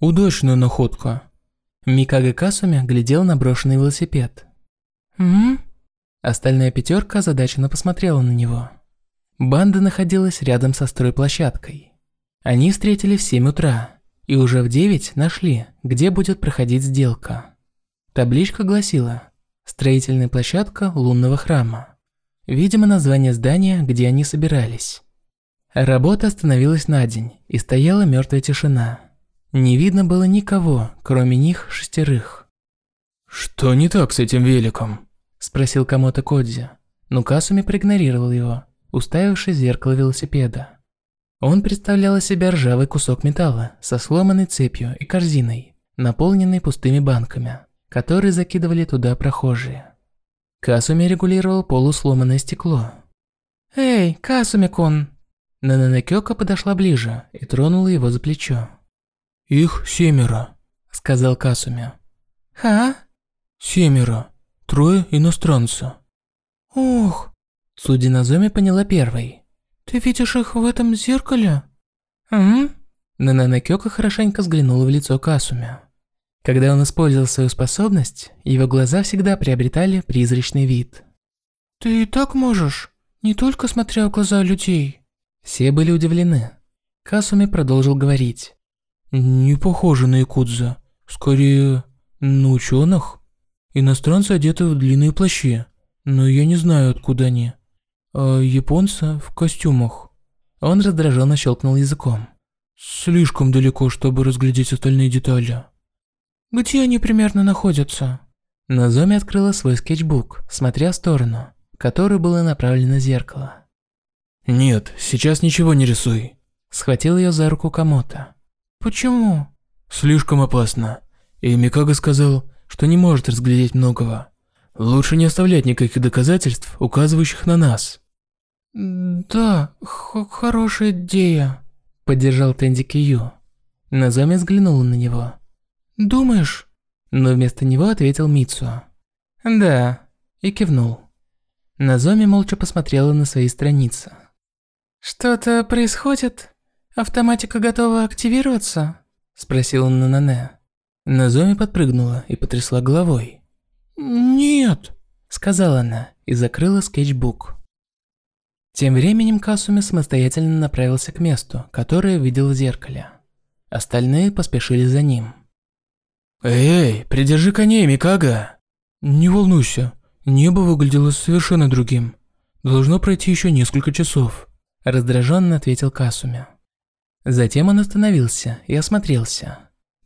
Удачная находка. Микага Касуми глядел на брошенный велосипед. «М?», Остальная пятерка озадаченно посмотрела на него. Банда находилась рядом со стройплощадкой. Они встретили в 7 утра и уже в 9 нашли, где будет проходить сделка. Табличка гласила «Строительная площадка лунного храма». Видимо, название здания, где они собирались. Работа остановилась на день, и стояла мертвая тишина. Не видно было никого, кроме них шестерых. «Что не так с этим великом?» – спросил кому-то Кодзи, но Касуми проигнорировал его, уставившись в зеркало велосипеда. Он представлял из себя ржавый кусок металла со сломанной цепью и корзиной, наполненной пустыми банками, которые закидывали туда прохожие. Касуми регулировал полусломанное стекло. «Эй, Касуми-кун!» Нананекёка подошла ближе и тронула его за плечо. «Их семеро», – сказал Касуми. «Ха?» «Семеро. Трое иностранца». «Ох!» Судинозоми поняла первой. «Ты видишь их в этом зеркале?» «М?», Нананекёка хорошенько взглянула в лицо Касуми. Когда он использовал свою способность, его глаза всегда приобретали призрачный вид. «Ты и так можешь, не только смотря в глаза людей». Все были удивлены. Касуми продолжил говорить. «Не похоже на якудза. Скорее, на ученых. Иностранцы одеты в длинные плащи, но я не знаю, откуда они. А японцы в костюмах». Он раздраженно щелкнул языком. «Слишком далеко, чтобы разглядеть остальные детали». «Где они примерно находятся?» Назоми открыла свой скетчбук, смотря в сторону, которой было направлено зеркало. «Нет, сейчас ничего не рисуй». Схватил ее за руку Камото. «Почему?» «Слишком опасно. И Микага сказал, что не может разглядеть многого. Лучше не оставлять никаких доказательств, указывающих на нас». «Да, хорошая идея», – поддержал Тенди Кию. Назоми взглянула на него. «Думаешь?» Но вместо него ответил Мицу. «Да», и кивнул. Назоми молча посмотрела на свои страницы. «Что-то происходит? Автоматика готова активироваться?» Спросил он Нанане. Назоми подпрыгнула и потрясла головой. «Нет», сказала она и закрыла скетчбук. Тем временем Касуми самостоятельно направился к месту, которое видел в зеркале. Остальные поспешили за ним. «Эй, придержи коней, Микага!» «Не волнуйся, небо выглядело совершенно другим. Должно пройти еще несколько часов», – раздраженно ответил Касуми. Затем он остановился и осмотрелся.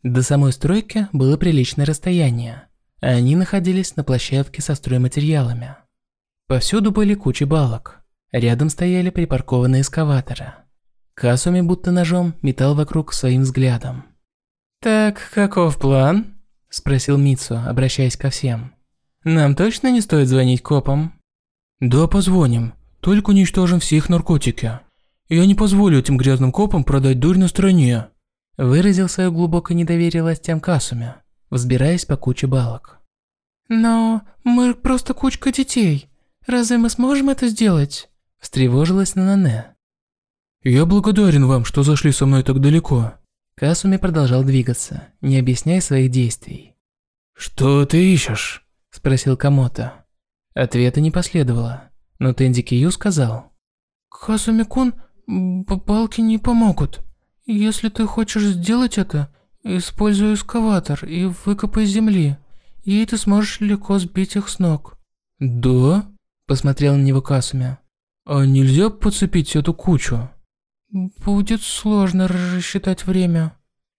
До самой стройки было приличное расстояние, а они находились на площадке со стройматериалами. Повсюду были кучи балок. Рядом стояли припаркованные эскаваторы. Касуми будто ножом метал вокруг своим взглядом. «Так, каков план?» – спросил Мицу, обращаясь ко всем. «Нам точно не стоит звонить копам?» «Да, позвоним. Только уничтожим все их наркотики. Я не позволю этим грязным копам продать дурь на стороне», – выразил свое глубокое недоверие властям Касуми, взбираясь по куче балок. «Но мы просто кучка детей. Разве мы сможем это сделать?» – встревожилась Нанане. «Я благодарен вам, что зашли со мной так далеко», Касуми продолжал двигаться, не объясняя своих действий. «Что ты ищешь?» – спросил Камото. Ответа не последовало, но Тенди Кию сказал. «Касуми-кун, палки не помогут. Если ты хочешь сделать это, используй эскаватор и выкопай земли, и ты сможешь легко сбить их с ног». «Да?» – посмотрел на него Касуми. «А нельзя подцепить эту кучу?» «Будет сложно рассчитать время».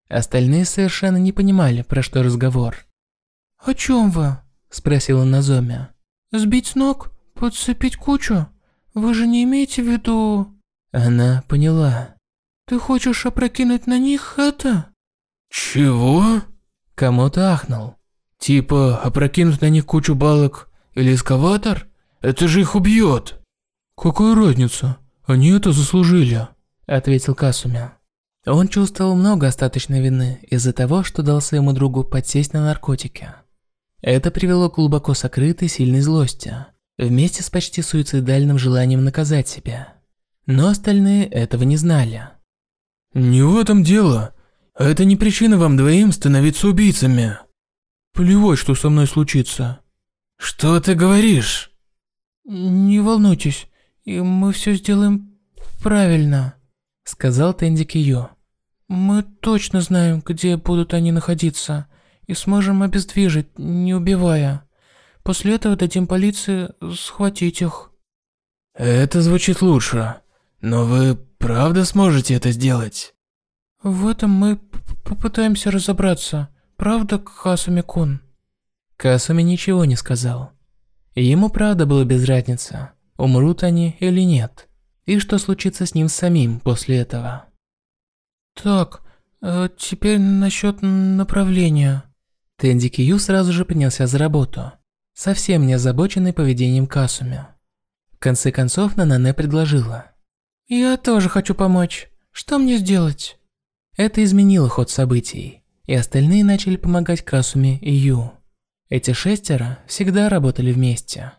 Остальные совершенно не понимали, про что разговор. «О чем вы?» – спросила Назоми. «Сбить с ног? Подцепить кучу? Вы же не имеете в виду...» Она поняла. «Ты хочешь опрокинуть на них это?» «Чего?» Кому-то ахнул. «Типа опрокинуть на них кучу балок или эскаватор? Это же их убьет!» «Какая разница? Они это заслужили!» – ответил Касуми. Он чувствовал много остаточной вины из-за того, что дал своему другу подсесть на наркотики. Это привело к глубоко сокрытой сильной злости, вместе с почти суицидальным желанием наказать себя. Но остальные этого не знали. «Не в этом дело. Это не причина вам двоим становиться убийцами. Плевать, что со мной случится. Что ты говоришь? Не волнуйтесь, и мы все сделаем правильно, сказал Тенди Кио. Мы точно знаем, где будут они находиться, и сможем обездвижить, не убивая. После этого дадим полиции схватить их. Это звучит лучше, но вы правда сможете это сделать? В этом мы попытаемся разобраться, правда, Касуми-кун? Касуми ничего не сказал. Ему правда было без разницы, умрут они или нет, и что случится с ним самим после этого. Так, э, теперь насчет направления. Тенди Кью сразу же принялся за работу, совсем не озабоченный поведением Касуми. В конце концов Нанане предложила. «Я тоже хочу помочь. Что мне сделать?» Это изменило ход событий, и остальные начали помогать Касуми и Ю. Эти шестеро всегда работали вместе.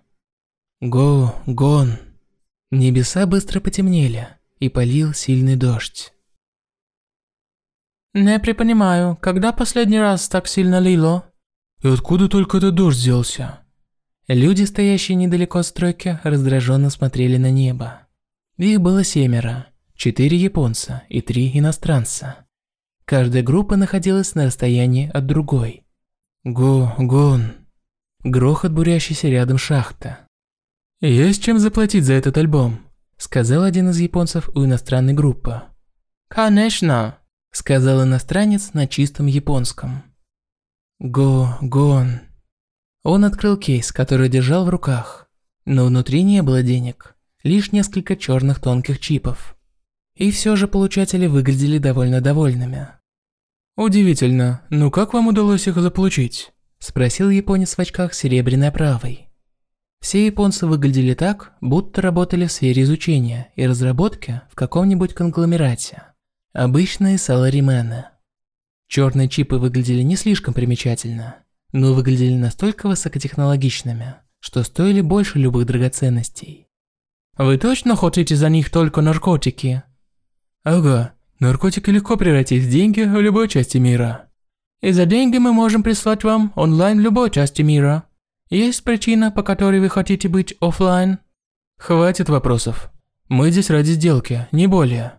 Го, гон. Небеса быстро потемнели, и полил сильный дождь. «Не припонимаю, когда последний раз так сильно лило?» «И откуда только этот дождь взялся?» Люди, стоящие недалеко от стройки, раздраженно смотрели на небо. Их было семеро, четыре японца и три иностранца. Каждая группа находилась на расстоянии от другой. Го, гон. Грохот бурящийся рядом шахта. «Есть чем заплатить за этот альбом», – сказал один из японцев у иностранной группы. «Конечно», – сказал иностранец на чистом японском. Го, гон. Он открыл кейс, который держал в руках, но внутри не было денег, лишь несколько черных тонких чипов. И все же получатели выглядели довольно довольными. «Удивительно, ну как вам удалось их заполучить?» – спросил японец в очках серебряной оправой. Все японцы выглядели так, будто работали в сфере изучения и разработки в каком-нибудь конгломерате. Обычные саларимены. Черные чипы выглядели не слишком примечательно, но выглядели настолько высокотехнологичными, что стоили больше любых драгоценностей. «Вы точно хотите за них только наркотики?» Ага, наркотики легко превратить в деньги в любой части мира. И за деньги мы можем прислать вам онлайн в любой части мира. Есть причина, по которой вы хотите быть офлайн? Хватит вопросов. Мы здесь ради сделки, не более.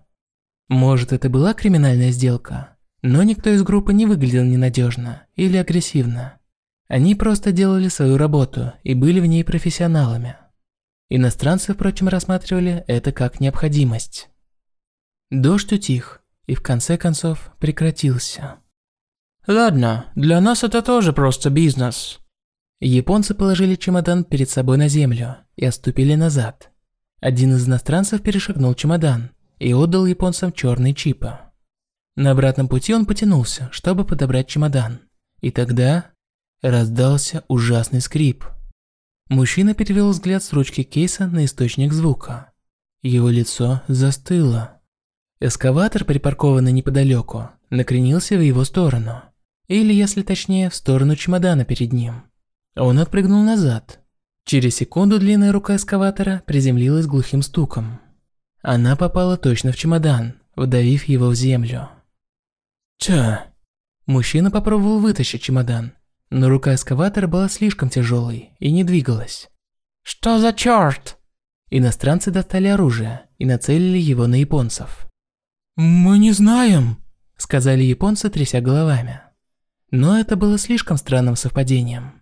Может, это была криминальная сделка, но никто из группы не выглядел ненадежно или агрессивно. Они просто делали свою работу и были в ней профессионалами. Иностранцы, впрочем, рассматривали это как необходимость. Дождь утих и в конце концов прекратился. Ладно, для нас это тоже просто бизнес. Японцы положили чемодан перед собой на землю и отступили назад. Один из иностранцев перешагнул чемодан и отдал японцам черные чипы. На обратном пути он потянулся, чтобы подобрать чемодан. И тогда раздался ужасный скрип. Мужчина перевел взгляд с ручки кейса на источник звука. Его лицо застыло. Эскаватор, припаркованный неподалеку, накренился в его сторону. Или, если точнее, в сторону чемодана перед ним. Он отпрыгнул назад. Через секунду длинная рука эскаватора приземлилась глухим стуком. Она попала точно в чемодан, вдавив его в землю. Ча. Мужчина попробовал вытащить чемодан, но рука эскаватора была слишком тяжелой и не двигалась. «Что за черт?» Иностранцы достали оружие и нацелили его на японцев. «Мы не знаем», – сказали японцы, тряся головами. Но это было слишком странным совпадением.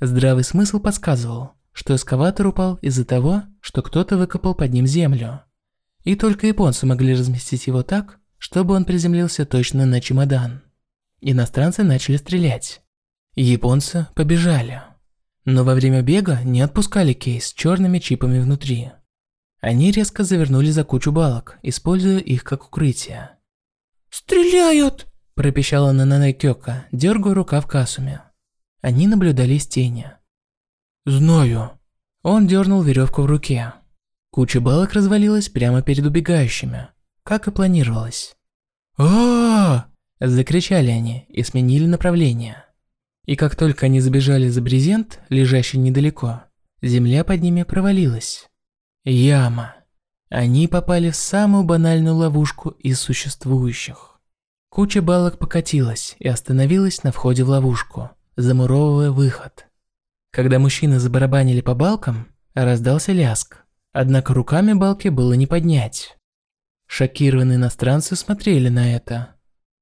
Здравый смысл подсказывал, что эскаватор упал из-за того, что кто-то выкопал под ним землю. И только японцы могли разместить его так, чтобы он приземлился точно на чемодан. Иностранцы начали стрелять. Японцы побежали. Но во время бега не отпускали кейс с черными чипами внутри. Они резко завернули за кучу балок, используя их как укрытие. «Стреляют!» – пропищала Нанане Кёка, дергая рукав Касуми. Они наблюдали из тени. «Знаю». Он дернул веревку в руке. Куча балок развалилась прямо перед убегающими, как и планировалось. а, Закричали они и сменили направление. И как только они забежали за брезент, лежащий недалеко, земля под ними провалилась. Яма. Они попали в самую банальную ловушку из существующих. Куча балок покатилась и остановилась на входе в ловушку, замуровывая выход. Когда мужчины забарабанили по балкам, раздался ляск. Однако руками балки было не поднять. Шокированные иностранцы смотрели на это.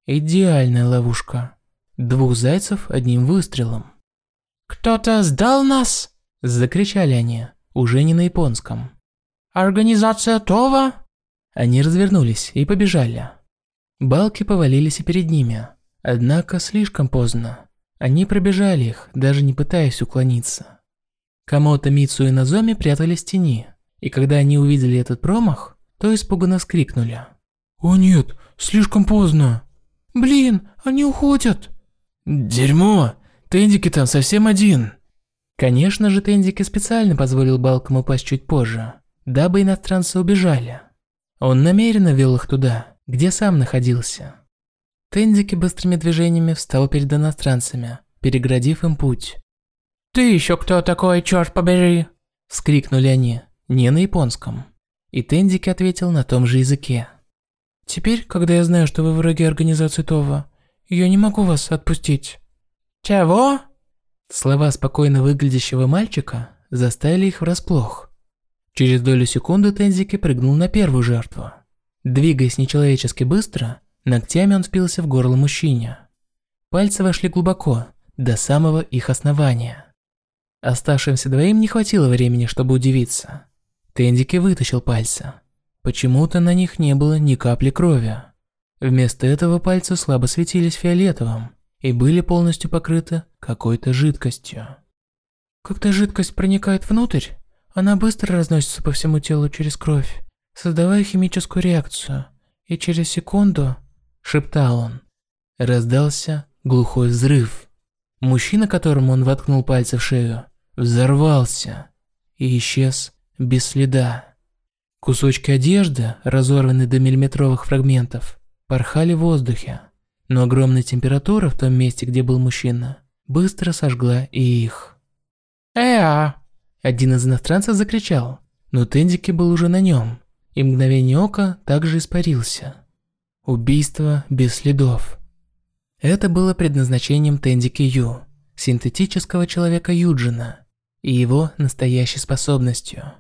Идеальная ловушка. Двух зайцев одним выстрелом. «Кто-то сдал нас?» – закричали они, уже не на японском. «Организация Това?» Они развернулись и побежали. Балки повалились и перед ними, однако слишком поздно. Они пробежали их, даже не пытаясь уклониться. Камото, Мицу и Назоми прятались в тени, и когда они увидели этот промах, то испуганно вскрикнули. «О нет, слишком поздно!» «Блин, они уходят!» «Дерьмо! Тендики там совсем один!» Конечно же, Тендики специально позволил Балкам упасть чуть позже, дабы иностранцы убежали. Он намеренно вел их туда, где сам находился. Тендики быстрыми движениями встал перед иностранцами, переградив им путь. «Ты еще кто такой, черт побери?» – вскрикнули они, не на японском. И Тендики ответил на том же языке. «Теперь, когда я знаю, что вы враги организации Това, я не могу вас отпустить». «Чего?» Слова спокойно выглядящего мальчика заставили их врасплох. Через долю секунды Тензики прыгнул на первую жертву. Двигаясь нечеловечески быстро, ногтями он впился в горло мужчине. Пальцы вошли глубоко, до самого их основания. Оставшимся двоим не хватило времени, чтобы удивиться. Тендики вытащил пальцы. Почему-то на них не было ни капли крови. Вместо этого пальцы слабо светились фиолетовым и были полностью покрыты какой-то жидкостью. Когда жидкость проникает внутрь, она быстро разносится по всему телу через кровь создавая химическую реакцию, и через секунду, шептал он, раздался глухой взрыв. Мужчина, которому он воткнул пальцы в шею, взорвался и исчез без следа. Кусочки одежды, разорванные до миллиметровых фрагментов, порхали в воздухе, но огромная температура в том месте, где был мужчина, быстро сожгла и их. «Эа!» Один из иностранцев закричал, но Тендики был уже на нем и мгновение ока также испарился. Убийство без следов. Это было предназначением Тендики Ю, синтетического человека Юджина, и его настоящей способностью.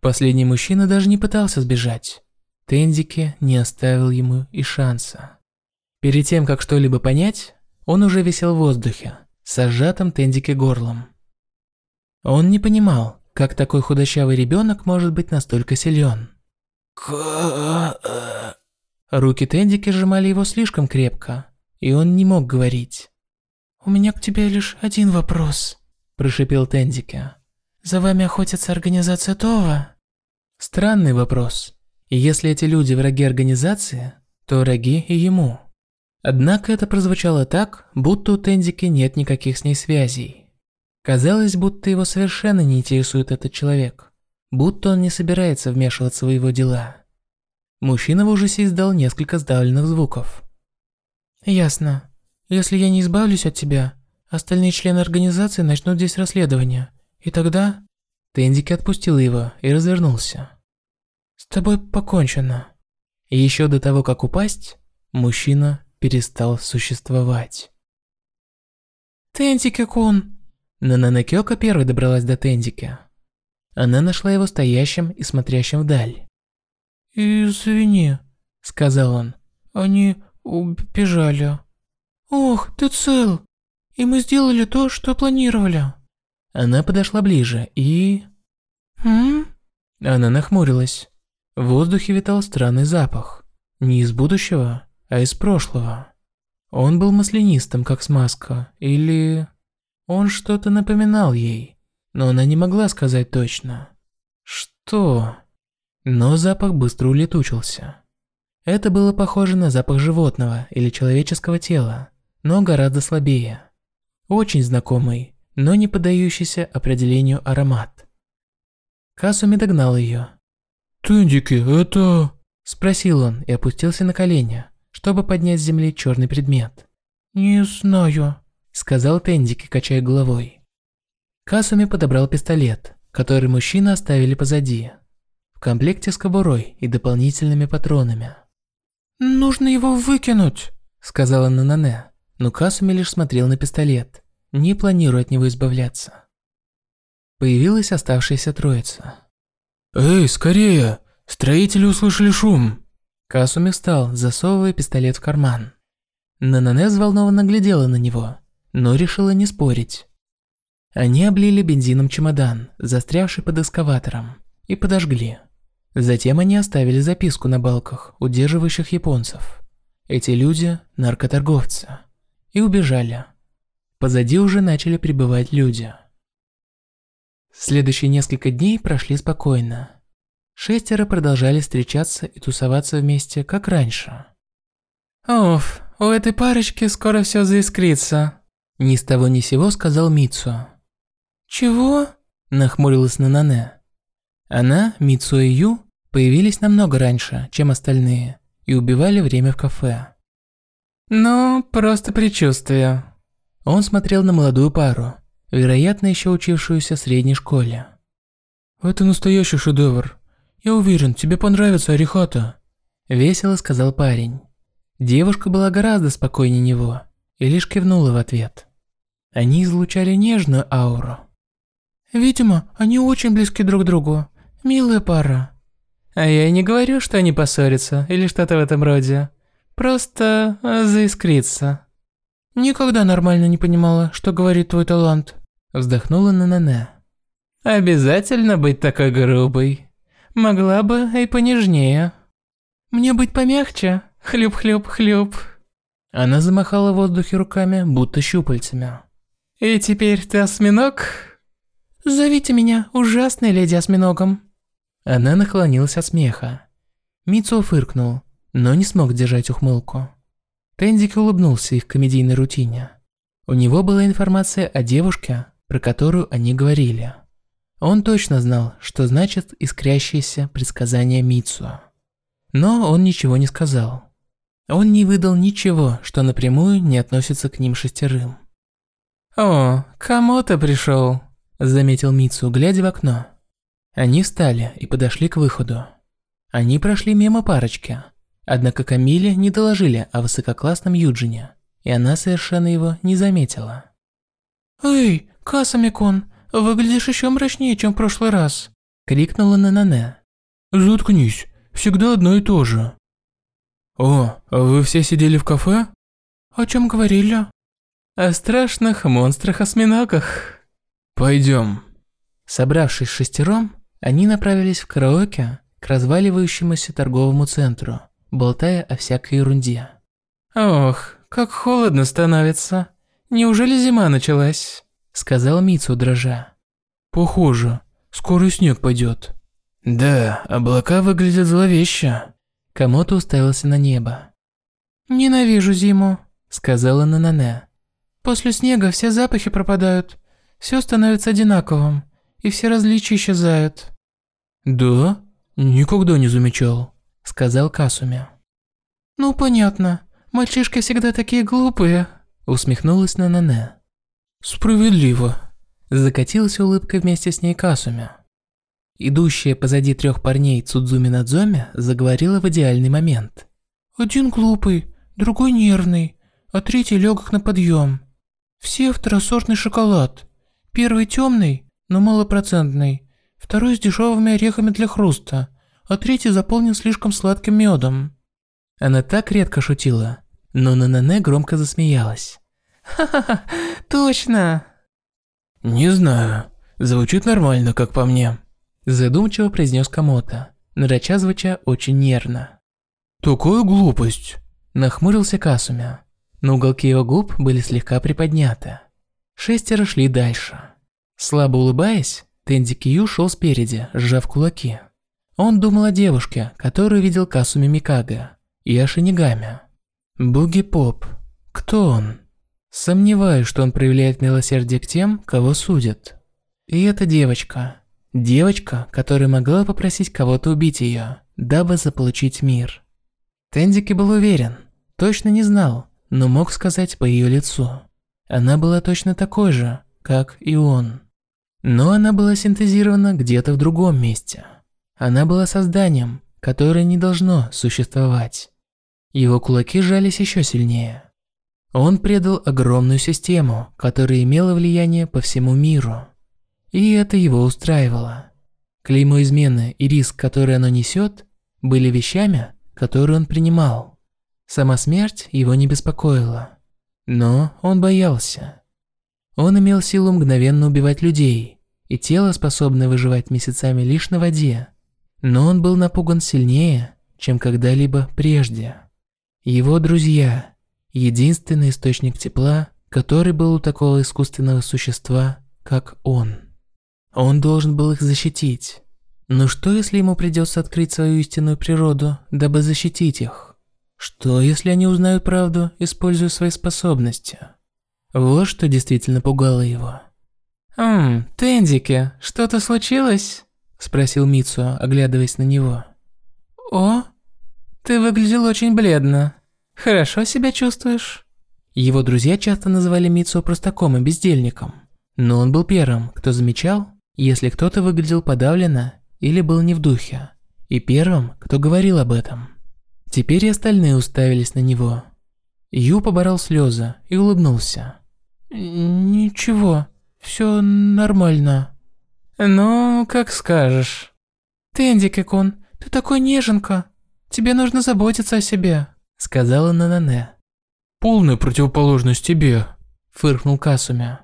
Последний мужчина даже не пытался сбежать. Тендики не оставил ему и шанса. Перед тем, как что-либо понять, он уже висел в воздухе, с сжатым Тендики горлом. Он не понимал, как такой худощавый ребенок может быть настолько силен. Руки Тендики сжимали его слишком крепко, и он не мог говорить. «У меня к тебе лишь один вопрос», – прошипел Тендики. «За вами охотится организация Това?» Странный вопрос. Если эти люди враги организации, то враги и ему. Однако это прозвучало так, будто у Тендики нет никаких с ней связей. Казалось, будто его совершенно не интересует этот человек будто он не собирается вмешиваться в его дела. Мужчина в ужасе издал несколько сдавленных звуков. «Ясно. Если я не избавлюсь от тебя, остальные члены организации начнут здесь расследование. И тогда...» Тендики отпустил его и развернулся. «С тобой покончено». И еще до того, как упасть, мужчина перестал существовать. «Тендики-кун!» Нананекёка первой добралась до Тендики. Она нашла его стоящим и смотрящим вдаль. «Извини», — сказал он. «Они убежали». «Ох, ты цел! И мы сделали то, что планировали». Она подошла ближе и... «Хм?» Она нахмурилась. В воздухе витал странный запах. Не из будущего, а из прошлого. Он был маслянистым, как смазка, или... Он что-то напоминал ей но она не могла сказать точно. Что? Но запах быстро улетучился. Это было похоже на запах животного или человеческого тела, но гораздо слабее. Очень знакомый, но не поддающийся определению аромат. Касуми догнал ее. «Тендики, это...» Спросил он и опустился на колени, чтобы поднять с земли черный предмет. «Не знаю», сказал Тендики, качая головой. Касуми подобрал пистолет, который мужчины оставили позади, в комплекте с кобурой и дополнительными патронами. «Нужно его выкинуть», сказала Нанане, но Касуми лишь смотрел на пистолет, не планируя от него избавляться. Появилась оставшаяся троица. «Эй, скорее! Строители услышали шум!» Касуми встал, засовывая пистолет в карман. Нанане взволнованно глядела на него, но решила не спорить. Они облили бензином чемодан, застрявший под эскаватором, и подожгли. Затем они оставили записку на балках, удерживающих японцев. Эти люди – наркоторговцы. И убежали. Позади уже начали прибывать люди. Следующие несколько дней прошли спокойно. Шестеро продолжали встречаться и тусоваться вместе, как раньше. «Оф, у этой парочки скоро все заискрится», – ни с того ни сего сказал Митсу. «Чего?» – нахмурилась Нанане. Она, Митсу и Ю появились намного раньше, чем остальные, и убивали время в кафе. «Ну, просто предчувствие». Он смотрел на молодую пару, вероятно, еще учившуюся в средней школе. «Это настоящий шедевр. Я уверен, тебе понравится Арихата», – весело сказал парень. Девушка была гораздо спокойнее него и лишь кивнула в ответ. Они излучали нежную ауру. «Видимо, они очень близки друг к другу. Милая пара». «А я и не говорю, что они поссорятся или что-то в этом роде. Просто заискриться». «Никогда нормально не понимала, что говорит твой талант», – вздохнула Нанане. «Обязательно быть такой грубой. Могла бы и понежнее». «Мне быть помягче? Хлюп-хлюп-хлюп». Она замахала в воздухе руками, будто щупальцами. «И теперь ты осьминог?» «Зовите меня ужасной леди осьминогом». Она наклонилась от смеха. Митсу фыркнул, но не смог держать ухмылку. Тендик улыбнулся их комедийной рутине. У него была информация о девушке, про которую они говорили. Он точно знал, что значит искрящееся предсказание Митсу. Но он ничего не сказал. Он не выдал ничего, что напрямую не относится к ним шестерым. «О, кому-то пришел», – заметил Митсу, глядя в окно. Они встали и подошли к выходу. Они прошли мимо парочки, Однако Камиле не доложили о высококлассном Юджине, и она совершенно его не заметила. «Эй, Касамикон, выглядишь еще мрачнее, чем в прошлый раз», – крикнула Нанане. «Заткнись, всегда одно и то же». «О, а вы все сидели в кафе?» «О чем говорили?» «О страшных монстрах-осьминогах». «Пойдем». Собравшись шестером, они направились в караоке к разваливающемуся торговому центру – болтая о всякой ерунде. «Ох, как холодно становится. Неужели зима началась?» – сказал Мицу дрожа. «Похоже. Скоро снег пойдет». «Да, облака выглядят зловеще». Камото уставился на небо. «Ненавижу зиму», – сказала Нанане. «После снега все запахи пропадают. Все становится одинаковым, и все различия исчезают». «Да? Никогда не замечал». – сказал Касуми. «Ну, понятно. Мальчишки всегда такие глупые», – усмехнулась Нанане. «Справедливо», – закатилась улыбкой вместе с ней Касуми. Идущая позади трех парней Цудзуми Надзоми заговорила в идеальный момент. «Один глупый, другой нервный, а третий легок на подъем. Все второсортный шоколад. Первый темный, но малопроцентный, второй с дешевыми орехами для хруста, а третий заполнен слишком сладким медом. Она так редко шутила, но Нанане громко засмеялась. «Ха-ха-ха, точно!» «Не знаю, звучит нормально, как по мне», задумчиво произнес Камото, нароча звуча очень нервно. «Такая глупость!» Нахмурился Касуми, но уголки его губ были слегка приподняты. Шестеро шли дальше. Слабо улыбаясь, Тенди Кью шел спереди, сжав кулаки. Он думал о девушке, которую видел Касуми Микага, и о Шинигаме. Буги Поп. Кто он? Сомневаюсь, что он проявляет милосердие к тем, кого судят. И эта девочка. Девочка, которая могла попросить кого-то убить ее, дабы заполучить мир. Тендики был уверен, точно не знал, но мог сказать по ее лицу. Она была точно такой же, как и он. Но она была синтезирована где-то в другом месте. Она была созданием, которое не должно существовать. Его кулаки сжались еще сильнее. Он предал огромную систему, которая имела влияние по всему миру. И это его устраивало. Клеймо измены и риск, который оно несет, были вещами, которые он принимал. Сама смерть его не беспокоила. Но он боялся. Он имел силу мгновенно убивать людей, и тело, способное выживать месяцами лишь на воде. Но он был напуган сильнее, чем когда-либо прежде. Его друзья – единственный источник тепла, который был у такого искусственного существа, как он. Он должен был их защитить. Но что, если ему придется открыть свою истинную природу, дабы защитить их? Что, если они узнают правду, используя свои способности? Вот что действительно пугало его. «Ммм, Тендики, что-то случилось?» – спросил Митсу, оглядываясь на него. «О, ты выглядел очень бледно. Хорошо себя чувствуешь?» Его друзья часто называли Митсу простаком и бездельником. Но он был первым, кто замечал, если кто-то выглядел подавленно или был не в духе, и первым, кто говорил об этом. Теперь и остальные уставились на него. Ю поборол слезы и улыбнулся. «Ничего, все нормально». «Ну, как скажешь». «Тендики-кун, ты такой неженка. Тебе нужно заботиться о себе», — сказала Нанане. «Полная противоположность тебе», — фыркнул Касуми.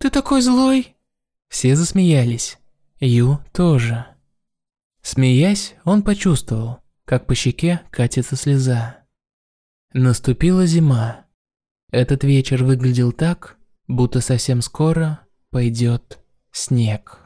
«Ты такой злой». Все засмеялись. Ю тоже. Смеясь, он почувствовал, как по щеке катится слеза. Наступила зима. Этот вечер выглядел так, будто совсем скоро пойдет снег.